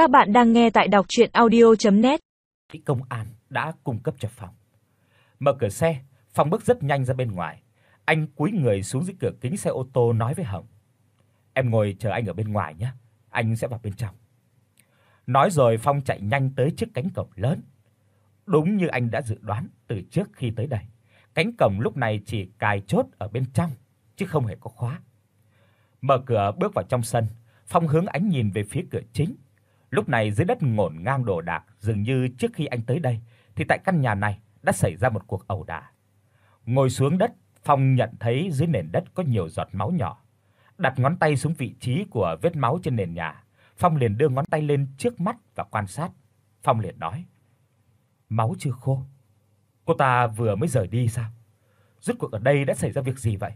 Các bạn đang nghe tại đọc audio net Công an đã cung cấp cho phòng. Mở cửa xe, Phong bước rất nhanh ra bên ngoài. Anh cúi người xuống dưới cửa kính xe ô tô nói với Hồng: "Em ngồi chờ anh ở bên ngoài nhé, anh sẽ vào bên trong." Nói rồi Phong chạy nhanh tới trước cánh cổng lớn. Đúng như anh đã dự đoán từ trước khi tới đây, cánh cổng lúc này chỉ cài chốt ở bên trong chứ không hề có khóa. Mở cửa bước vào trong sân, Phong hướng ánh nhìn về phía cửa chính. Lúc này dưới đất ngổn ngang đồ đạc, dường như trước khi anh tới đây thì tại căn nhà này đã xảy ra một cuộc ẩu đả. Ngồi xuống đất, Phong nhận thấy dưới nền đất có nhiều giọt máu nhỏ. Đặt ngón tay xuống vị trí của vết máu trên nền nhà, Phong liền đưa ngón tay lên trước mắt và quan sát. Phong liền nói: "Máu chưa khô. Cô ta vừa mới rời đi sao? Rốt cuộc ở đây đã xảy ra việc gì vậy?"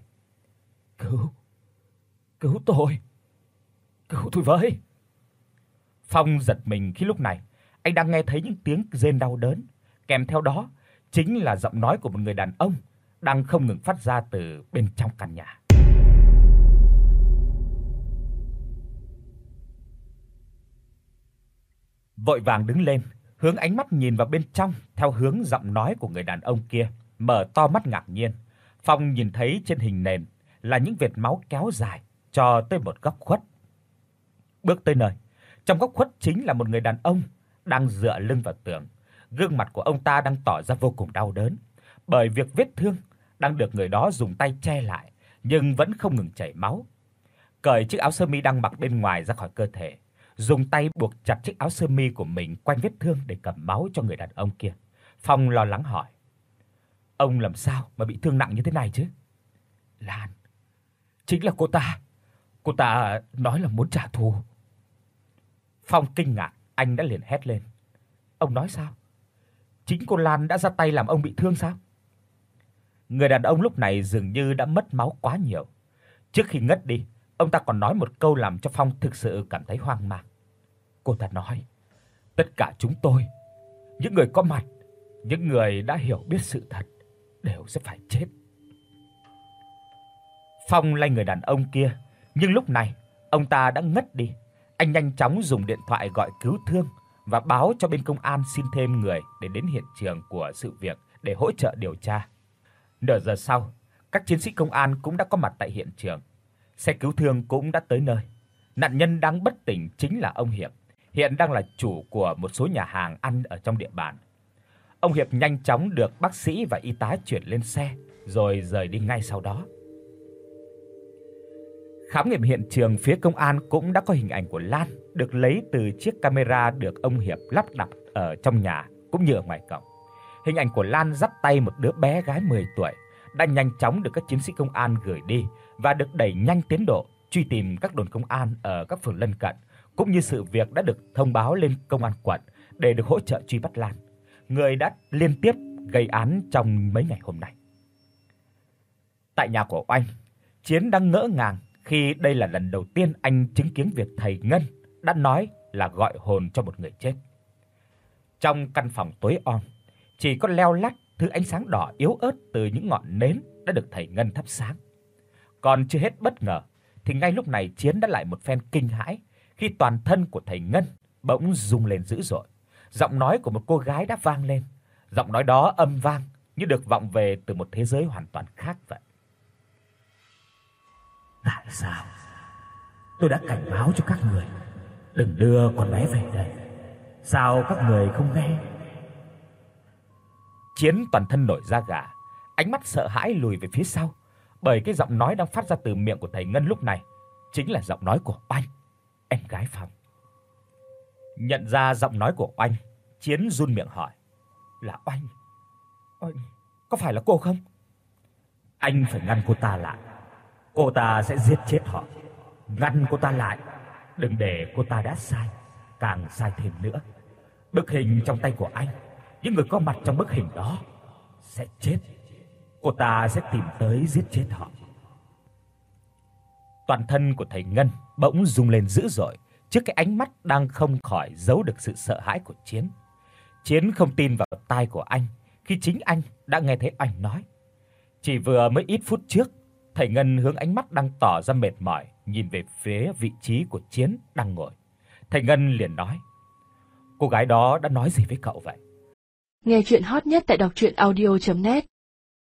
"Cứu, cứu tôi. Cứu tôi với." Phong giật mình khi lúc này anh đang nghe thấy những tiếng rên đau đớn, kèm theo đó chính là giọng nói của một người đàn ông đang không ngừng phát ra từ bên trong căn nhà. Vội vàng đứng lên, hướng ánh mắt nhìn vào bên trong theo hướng giọng nói của người đàn ông kia, mở to mắt ngạc nhiên. Phong nhìn thấy trên hình nền là những vệt máu kéo dài cho tới một góc khuất. Bước tới nơi, trong góc khuất chính là một người đàn ông đang dựa lưng vào tường. Gương mặt của ông ta đang tỏ ra vô cùng đau đớn, bởi việc vết thương đang được người đó dùng tay che lại nhưng vẫn không ngừng chảy máu. Cởi chiếc áo sơ mi đang mặc bên ngoài ra khỏi cơ thể, dùng tay buộc chặt chiếc áo sơ mi của mình quanh vết thương để cầm máu cho người đàn ông kia. Phong lo lắng hỏi: "Ông làm sao mà bị thương nặng như thế này chứ?" "Lan, chính là cô ta. Cô ta nói là muốn trả thù." Phong kinh ngạc, anh đã liền hét lên. "Ông nói sao? Chính cô Lan đã ra tay làm ông bị thương sao?" Người đàn ông lúc này dường như đã mất máu quá nhiều. Trước khi ngất đi, ông ta còn nói một câu làm cho Phong thực sự cảm thấy hoang mang. Cô ta nói: "Tất cả chúng tôi, những người có mặt, những người đã hiểu biết sự thật đều sẽ phải chết." Phong lay người đàn ông kia, nhưng lúc này ông ta đã ngất đi. Anh nhanh chóng dùng điện thoại gọi cứu thương và báo cho bên công an xin thêm người để đến hiện trường của sự việc để hỗ trợ điều tra. Nửa giờ sau, các chiến sĩ công an cũng đã có mặt tại hiện trường. Xe cứu thương cũng đã tới nơi. Nạn nhân đang bất tỉnh chính là ông Hiệp, hiện đang là chủ của một số nhà hàng ăn ở trong địa bàn. Ông Hiệp nhanh chóng được bác sĩ và y tá chuyển lên xe rồi rời đi ngay sau đó. Khám nghiệm hiện trường phía công an cũng đã có hình ảnh của Lan được lấy từ chiếc camera được ông Hiệp lắp đặt ở trong nhà cũng như ở ngoài cổng. Hình ảnh của Lan dắt tay một đứa bé gái 10 tuổi đã nhanh chóng được các chiến sĩ công an gửi đi và được đẩy nhanh tiến độ truy tìm các đồn công an ở các phường lân cận, cũng như sự việc đã được thông báo lên công an quận để được hỗ trợ truy bắt Lan, người đã liên tiếp gây án trong mấy ngày hôm nay. Tại nhà của Oanh, Chiến đang ngỡ ngàng khi đây là lần đầu tiên anh chứng kiến việc thầy Ngân đã nói là gọi hồn cho một người chết. Trong căn phòng tối om, chỉ có leo lắt thứ ánh sáng đỏ yếu ớt từ những ngọn nến đã được thầy Ngân thắp sáng. Còn chưa hết bất ngờ thì ngay lúc này Chiến đã lại một phen kinh hãi khi toàn thân của thầy Ngân bỗng rung lên dữ dội. Giọng nói của một cô gái đã vang lên. Giọng nói đó âm vang như được vọng về từ một thế giới hoàn toàn khác vậy. Tại sao? Tôi đã cảnh báo cho các người đừng đưa con bé về đây. Sao các người không nghe? Chiến toàn thân nổi da gà, ánh mắt sợ hãi lùi về phía sau, bởi cái giọng nói đang phát ra từ miệng của thầy Ngân lúc này chính là giọng nói của Oanh, em gái Phong. Nhận ra giọng nói của Oanh, Chiến run miệng hỏi: "Là Oanh? Oanh, có phải là cô không?" Anh phải ngăn cô ta lại. Cô ta sẽ giết chết họ. Ngăn cô ta lại, đừng để cô ta đã sai càng sai thêm nữa. Bức hình trong tay của anh, những người có mặt trong bức hình đó sẽ chết. Cô ta sẽ tìm tới giết chết họ. Toàn thân của thầy Ngân bỗng rung lên dữ dội trước cái ánh mắt đang không khỏi giấu được sự sợ hãi của Chiến. Chiến không tin vào tai của anh khi chính anh đã nghe thấy anh nói. Chỉ vừa mới ít phút trước, thầy Ngân hướng ánh mắt đang tỏ ra mệt mỏi, nhìn về phía vị trí của Chiến đang ngồi. Thầy Ngân liền nói: Cô gái đó đã nói gì với cậu vậy? Nghe truyện hot nhất tại doctruyenaudio.net